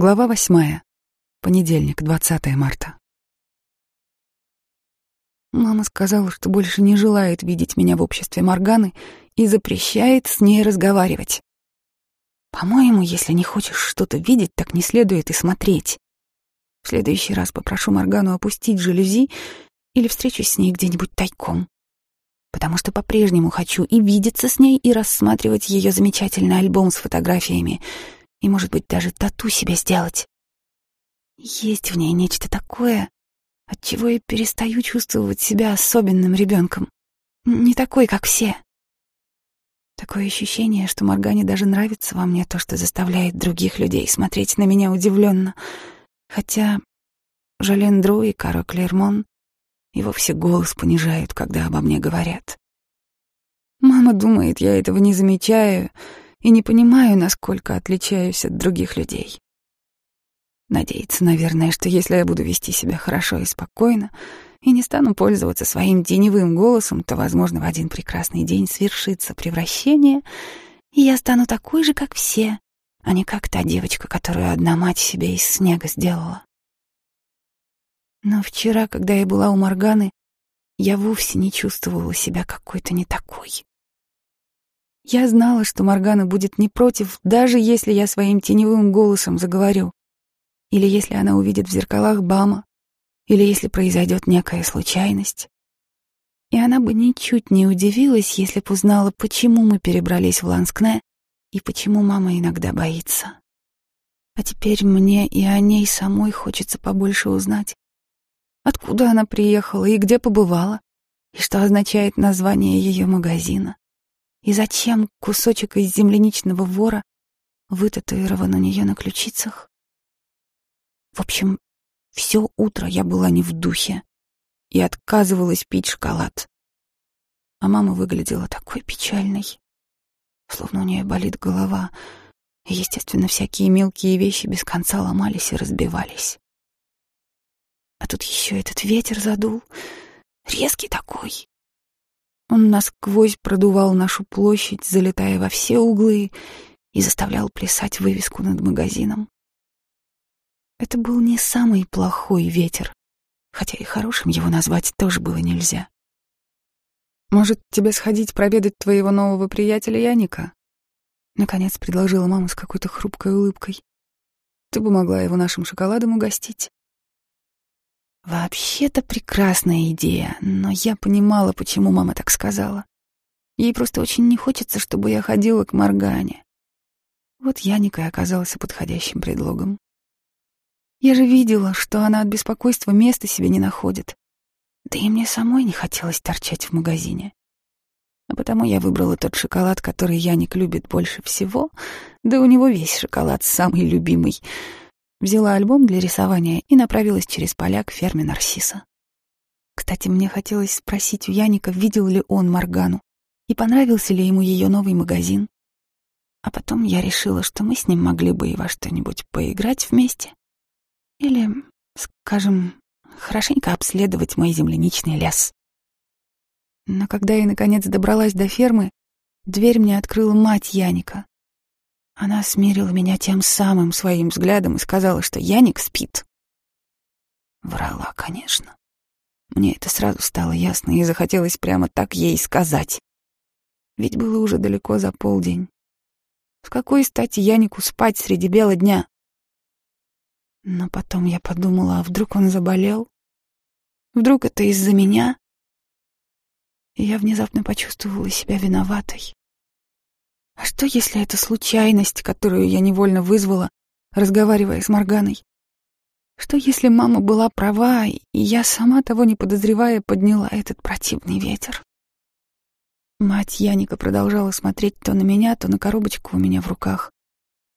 Глава восьмая. Понедельник, 20 марта. Мама сказала, что больше не желает видеть меня в обществе Морганы и запрещает с ней разговаривать. По-моему, если не хочешь что-то видеть, так не следует и смотреть. В следующий раз попрошу Моргану опустить жалюзи или встречусь с ней где-нибудь тайком. Потому что по-прежнему хочу и видеться с ней, и рассматривать ее замечательный альбом с фотографиями — и, может быть, даже тату себе сделать. Есть в ней нечто такое, от чего я перестаю чувствовать себя особенным ребенком, не такой, как все. Такое ощущение, что Моргане даже нравится во мне то, что заставляет других людей смотреть на меня удивленно, хотя Жалендру и Каро Клермон и вовсе голос понижают, когда обо мне говорят. Мама думает, я этого не замечаю, и не понимаю, насколько отличаюсь от других людей. Надеется, наверное, что если я буду вести себя хорошо и спокойно и не стану пользоваться своим теневым голосом, то, возможно, в один прекрасный день свершится превращение, и я стану такой же, как все, а не как та девочка, которую одна мать себе из снега сделала. Но вчера, когда я была у Морганы, я вовсе не чувствовала себя какой-то не такой. Я знала, что Моргана будет не против, даже если я своим теневым голосом заговорю. Или если она увидит в зеркалах Бама, или если произойдет некая случайность. И она бы ничуть не удивилась, если б узнала, почему мы перебрались в Ланскне и почему мама иногда боится. А теперь мне и о ней самой хочется побольше узнать. Откуда она приехала и где побывала, и что означает название ее магазина. И зачем кусочек из земляничного вора вытатуирован у нее на ключицах? В общем, все утро я была не в духе и отказывалась пить шоколад. А мама выглядела такой печальной, словно у нее болит голова, и, естественно, всякие мелкие вещи без конца ломались и разбивались. А тут еще этот ветер задул, резкий такой, он насквозь продувал нашу площадь, залетая во все углы и заставлял плясать вывеску над магазином. Это был не самый плохой ветер, хотя и хорошим его назвать тоже было нельзя. «Может, тебе сходить проведать твоего нового приятеля Яника?» Наконец предложила мама с какой-то хрупкой улыбкой. «Ты бы могла его нашим шоколадом угостить». Вообще-то прекрасная идея, но я понимала, почему мама так сказала. Ей просто очень не хочется, чтобы я ходила к Моргане. Вот Яника и оказался подходящим предлогом. Я же видела, что она от беспокойства места себе не находит. Да и мне самой не хотелось торчать в магазине. А потому я выбрала тот шоколад, который Яник любит больше всего, да у него весь шоколад самый любимый — Взяла альбом для рисования и направилась через поля к ферме Нарсиса. Кстати, мне хотелось спросить у Яника, видел ли он Моргану и понравился ли ему ее новый магазин. А потом я решила, что мы с ним могли бы и во что-нибудь поиграть вместе. Или, скажем, хорошенько обследовать мой земляничный лес. Но когда я, наконец, добралась до фермы, дверь мне открыла мать Яника. Она смирила меня тем самым своим взглядом и сказала, что Яник спит. Врала, конечно. Мне это сразу стало ясно и захотелось прямо так ей сказать. Ведь было уже далеко за полдень. С какой стати Янику спать среди бела дня? Но потом я подумала, а вдруг он заболел? Вдруг это из-за меня? И я внезапно почувствовала себя виноватой. А что, если это случайность, которую я невольно вызвала, разговаривая с Морганой? Что, если мама была права, и я, сама того не подозревая, подняла этот противный ветер? Мать Яника продолжала смотреть то на меня, то на коробочку у меня в руках.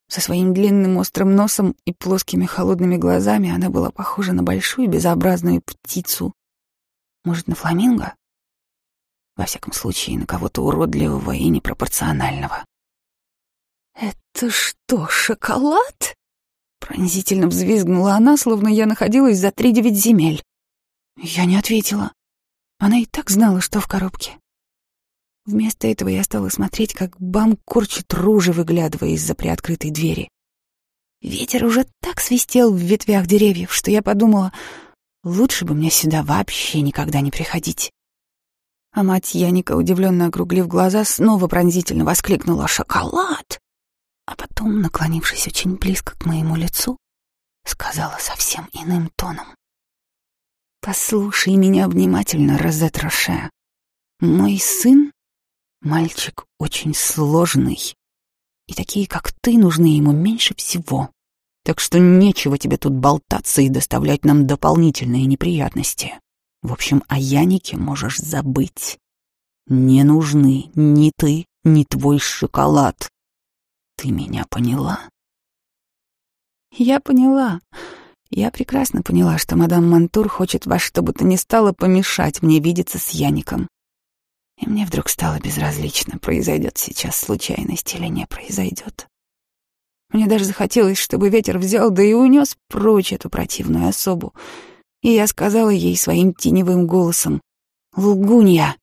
Со своим длинным острым носом и плоскими холодными глазами она была похожа на большую безобразную птицу. Может, на фламинго? Во всяком случае, на кого-то уродливого и непропорционального. «Это что, шоколад?» Пронзительно взвизгнула она, словно я находилась за три девять земель. Я не ответила. Она и так знала, что в коробке. Вместо этого я стала смотреть, как Бам корчит ружи, выглядывая из-за приоткрытой двери. Ветер уже так свистел в ветвях деревьев, что я подумала, лучше бы мне сюда вообще никогда не приходить. А мать Яника, удивленно округлив глаза, снова пронзительно воскликнула «Шоколад!» А потом, наклонившись очень близко к моему лицу, сказала совсем иным тоном. «Послушай меня внимательно, Розет Роше. Мой сын — мальчик очень сложный, и такие, как ты, нужны ему меньше всего. Так что нечего тебе тут болтаться и доставлять нам дополнительные неприятности. В общем, о Янике можешь забыть. Не нужны ни ты, ни твой шоколад. Ты меня поняла? Я поняла. Я прекрасно поняла, что мадам Мантур хочет во что бы то ни стало помешать мне видеться с Яником. И мне вдруг стало безразлично, произойдет сейчас случайность или не произойдет. Мне даже захотелось, чтобы ветер взял да и унес прочь эту противную особу. И я сказала ей своим теневым голосом «Лгунья!»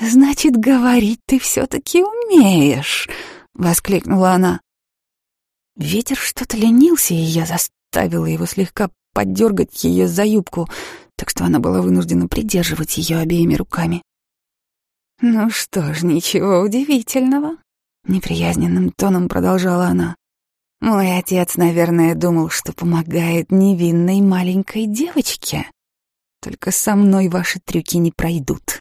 «Значит, говорить ты все-таки умеешь!» — воскликнула она. Ветер что-то ленился, и я заставила его слегка поддергать ее за юбку, так что она была вынуждена придерживать ее обеими руками. «Ну что ж, ничего удивительного», — неприязненным тоном продолжала она. «Мой отец, наверное, думал, что помогает невинной маленькой девочке. Только со мной ваши трюки не пройдут.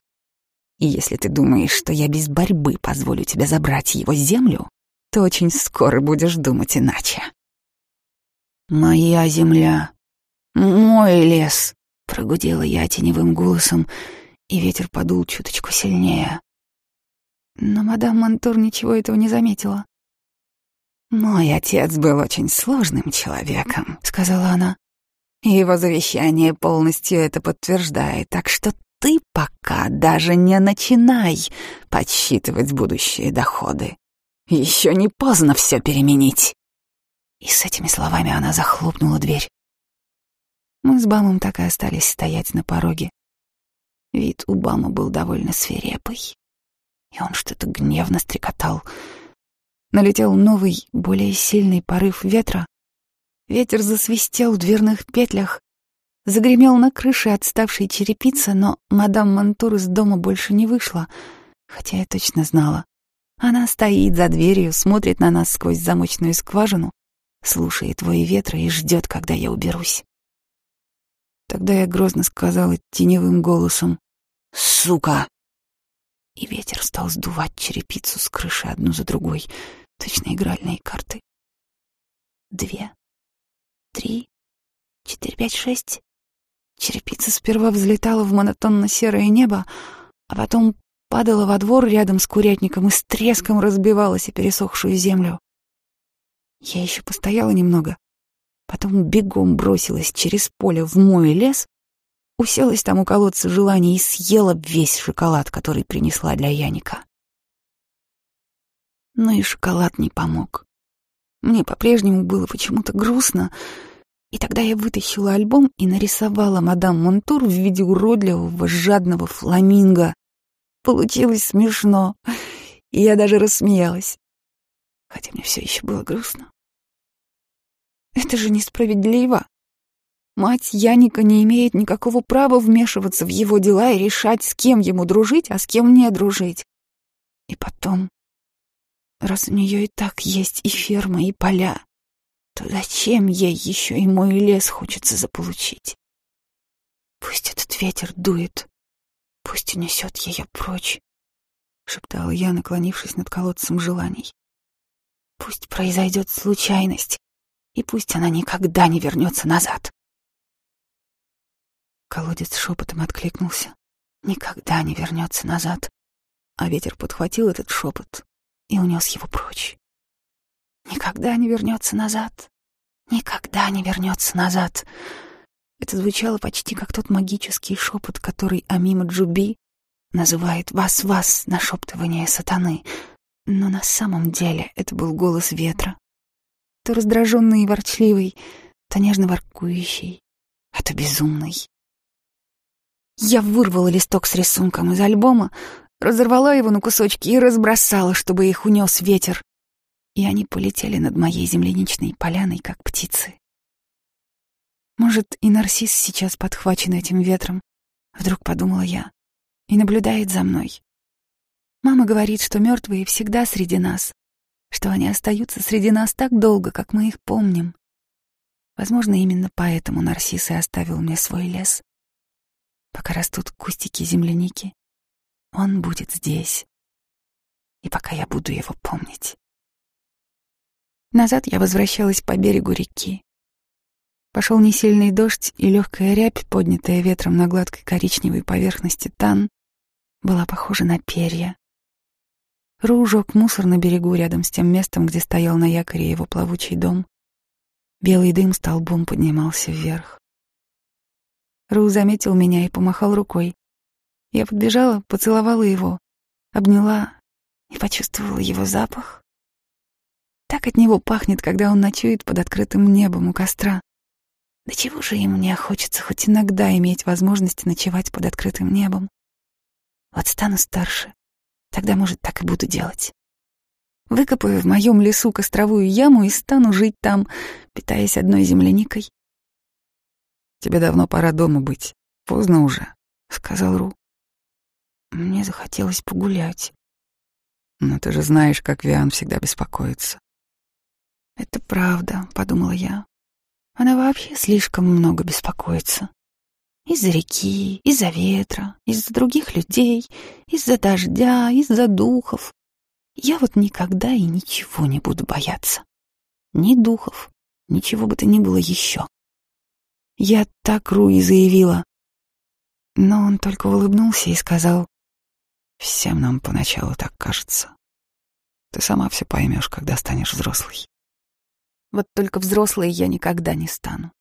И если ты думаешь, что я без борьбы позволю тебе забрать его землю, то очень скоро будешь думать иначе». «Моя земля, мой лес», — прогудела я теневым голосом, — и ветер подул чуточку сильнее. Но мадам Монтур ничего этого не заметила. «Мой отец был очень сложным человеком», — сказала она. «И его завещание полностью это подтверждает, так что ты пока даже не начинай подсчитывать будущие доходы. Еще не поздно все переменить». И с этими словами она захлопнула дверь. Мы с Бамом так и остались стоять на пороге, Вид у Бама был довольно свирепый, и он что-то гневно стрекотал. Налетел новый, более сильный порыв ветра. Ветер засвистел в дверных петлях, загремел на крыше отставшей черепицы, но мадам Мантур из дома больше не вышла, хотя я точно знала. Она стоит за дверью, смотрит на нас сквозь замочную скважину, слушает вой ветра и ждет, когда я уберусь. Тогда я грозно сказала теневым голосом «Сука!» И ветер стал сдувать черепицу с крыши одну за другой, точно игральные карты. Две, три, четыре, пять, шесть. Черепица сперва взлетала в монотонно-серое небо, а потом падала во двор рядом с курятником и с треском разбивалась о пересохшую землю. Я еще постояла немного, Потом бегом бросилась через поле в мой лес, уселась там у колодца желаний и съела весь шоколад, который принесла для Яника. Но и шоколад не помог. Мне по-прежнему было почему-то грустно, и тогда я вытащила альбом и нарисовала мадам Монтур в виде уродливого жадного фламинго. Получилось смешно, и я даже рассмеялась, хотя мне все еще было грустно. Это же несправедливо. Мать Яника не имеет никакого права вмешиваться в его дела и решать, с кем ему дружить, а с кем не дружить. И потом, раз у нее и так есть и ферма, и поля, то зачем ей еще и мой лес хочется заполучить? Пусть этот ветер дует, пусть унесет ее прочь, — шептала я, наклонившись над колодцем желаний. Пусть произойдет случайность, и пусть она никогда не вернется назад. Колодец шепотом откликнулся. Никогда не вернется назад. А ветер подхватил этот шепот и унес его прочь. Никогда не вернется назад. Никогда не вернется назад. Это звучало почти как тот магический шепот, который Амима Джуби называет «вас-вас» нашептывание сатаны. Но на самом деле это был голос ветра, то раздраженный и ворчливый, то нежно воркующий, а то безумный. Я вырвала листок с рисунком из альбома, разорвала его на кусочки и разбросала, чтобы их унес ветер. И они полетели над моей земляничной поляной, как птицы. Может, и нарцисс сейчас подхвачен этим ветром, вдруг подумала я, и наблюдает за мной. Мама говорит, что мертвые всегда среди нас, что они остаются среди нас так долго, как мы их помним. Возможно, именно поэтому нарцисс и оставил мне свой лес. Пока растут кустики земляники, он будет здесь. И пока я буду его помнить. Назад я возвращалась по берегу реки. Пошел несильный дождь, и легкая рябь, поднятая ветром на гладкой коричневой поверхности тан, была похожа на перья. Ру ужег мусор на берегу рядом с тем местом, где стоял на якоре его плавучий дом. Белый дым столбом поднимался вверх. Ру заметил меня и помахал рукой. Я подбежала, поцеловала его, обняла и почувствовала его запах. Так от него пахнет, когда он ночует под открытым небом у костра. Да чего же ему не хочется хоть иногда иметь возможность ночевать под открытым небом? Вот стану старше, тогда, может, так и буду делать. Выкопаю в моем лесу костровую яму и стану жить там, питаясь одной земляникой. «Тебе давно пора дома быть. Поздно уже», — сказал Ру. Мне захотелось погулять. Но ты же знаешь, как Виан всегда беспокоится. «Это правда», — подумала я. «Она вообще слишком много беспокоится. Из-за реки, из-за ветра, из-за других людей, из-за дождя, из-за духов. Я вот никогда и ничего не буду бояться. Ни духов, ничего бы то ни было еще. Я так Руи заявила. Но он только улыбнулся и сказал, «Всем нам поначалу так кажется. Ты сама все поймешь, когда станешь взрослой». Вот только взрослой я никогда не стану.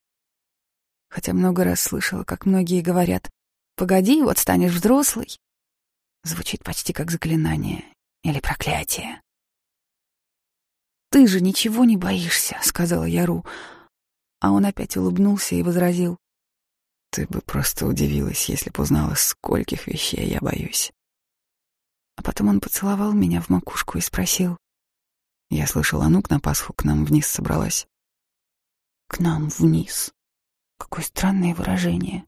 Хотя много раз слышала, как многие говорят, «Погоди, вот станешь взрослой». Звучит почти как заклинание или проклятие. «Ты же ничего не боишься», — сказала Яру. А он опять улыбнулся и возразил. «Ты бы просто удивилась, если бы узнала, скольких вещей я боюсь». А потом он поцеловал меня в макушку и спросил. Я слышал, Анук на Пасху к нам вниз собралась. К нам вниз. Какое странное выражение.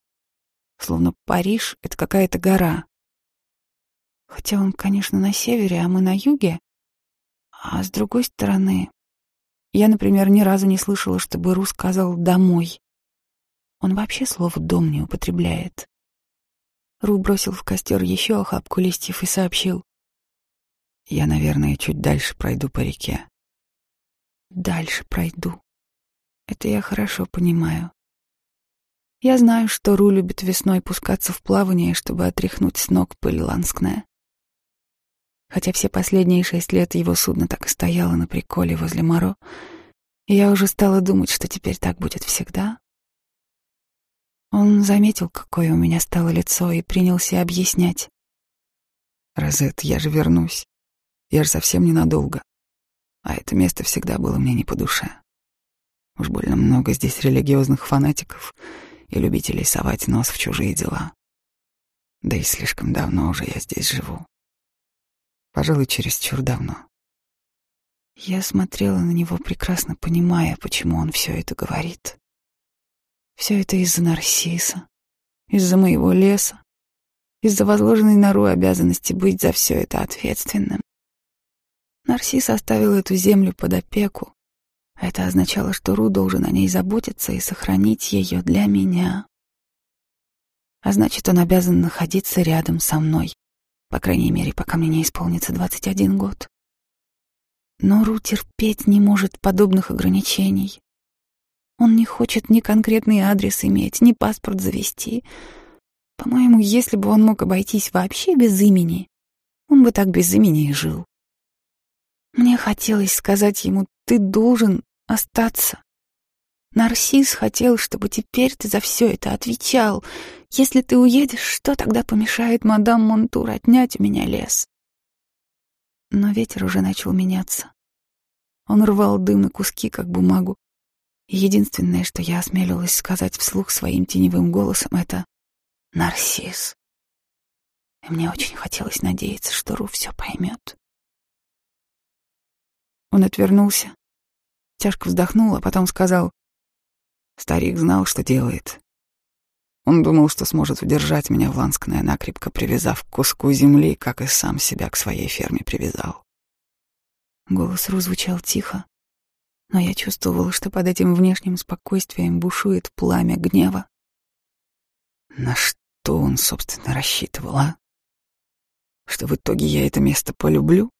Словно Париж — это какая-то гора. Хотя он, конечно, на севере, а мы на юге. А с другой стороны, я, например, ни разу не слышала, чтобы Ру сказал «домой». Он вообще слово «дом» не употребляет. Ру бросил в костер еще охапку листьев и сообщил. Я, наверное, чуть дальше пройду по реке. Дальше пройду. Это я хорошо понимаю. Я знаю, что Ру любит весной пускаться в плавание, чтобы отряхнуть с ног пыль ланскная. Хотя все последние шесть лет его судно так и стояло на приколе возле Моро, и я уже стала думать, что теперь так будет всегда. Он заметил, какое у меня стало лицо, и принялся объяснять. «Розет, я же вернусь. Я же совсем ненадолго. А это место всегда было мне не по душе. Уж больно много здесь религиозных фанатиков и любителей совать нос в чужие дела. Да и слишком давно уже я здесь живу. Пожалуй, чересчур давно. Я смотрела на него, прекрасно понимая, почему он все это говорит. Все это из-за Нарсиса, из-за моего леса, из-за возложенной на Ру обязанности быть за все это ответственным. Нарсис оставил эту землю под опеку. Это означало, что Ру должен о ней заботиться и сохранить ее для меня. А значит, он обязан находиться рядом со мной, по крайней мере, пока мне не исполнится 21 год. Но Ру терпеть не может подобных ограничений. Он не хочет ни конкретный адрес иметь, ни паспорт завести. По-моему, если бы он мог обойтись вообще без имени, он бы так без имени и жил. Мне хотелось сказать ему, ты должен остаться. Нарсис хотел, чтобы теперь ты за все это отвечал. Если ты уедешь, что тогда помешает мадам Монтур отнять у меня лес? Но ветер уже начал меняться. Он рвал дым на куски, как бумагу. И единственное, что я осмелилась сказать вслух своим теневым голосом, это «Нарсис». И мне очень хотелось надеяться, что Ру все поймет. Он отвернулся, тяжко вздохнул, а потом сказал, «Старик знал, что делает. Он думал, что сможет удержать меня в Ланскное, накрепко привязав к куску земли, как и сам себя к своей ферме привязал». Голос Ру звучал тихо, но я чувствовала, что под этим внешним спокойствием бушует пламя гнева. На что он, собственно, рассчитывал, а? Что в итоге я это место полюблю?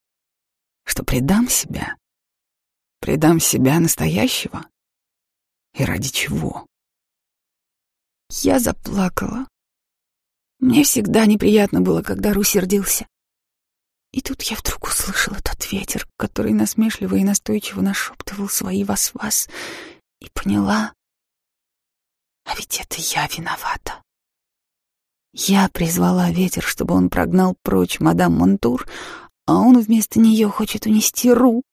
Что предам себя? Предам себя настоящего? И ради чего? Я заплакала. Мне всегда неприятно было, когда Ру сердился. И тут я вдруг услышала тот ветер, который насмешливо и настойчиво нашептывал свои вас-вас, и поняла, а ведь это я виновата. Я призвала ветер, чтобы он прогнал прочь мадам Монтур, а он вместо нее хочет унести Ру.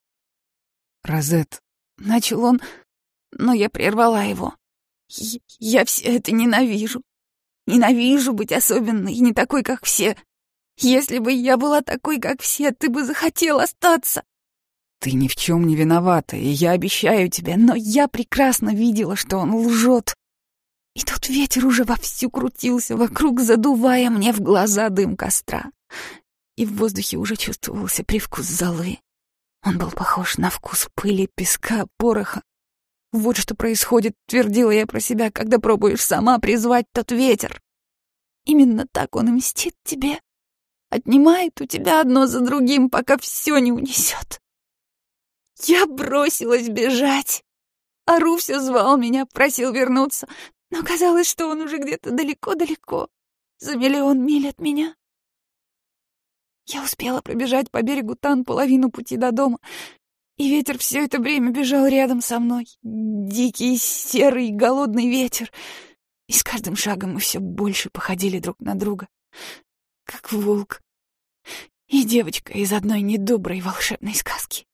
Розет, начал он, но я прервала его. Я, все это ненавижу. Ненавижу быть особенной не такой, как все. Если бы я была такой, как все, ты бы захотел остаться. Ты ни в чем не виновата, и я обещаю тебе, но я прекрасно видела, что он лжет. И тут ветер уже вовсю крутился вокруг, задувая мне в глаза дым костра. И в воздухе уже чувствовался привкус золы. Он был похож на вкус пыли, песка, пороха. Вот что происходит, твердила я про себя, когда пробуешь сама призвать тот ветер. Именно так он и мстит тебе отнимает у тебя одно за другим, пока все не унесет. Я бросилась бежать. Ару все звал меня, просил вернуться, но казалось, что он уже где-то далеко-далеко, за миллион миль от меня. Я успела пробежать по берегу Тан половину пути до дома, и ветер все это время бежал рядом со мной. Дикий, серый, голодный ветер. И с каждым шагом мы все больше походили друг на друга как волк и девочка из одной недоброй волшебной сказки.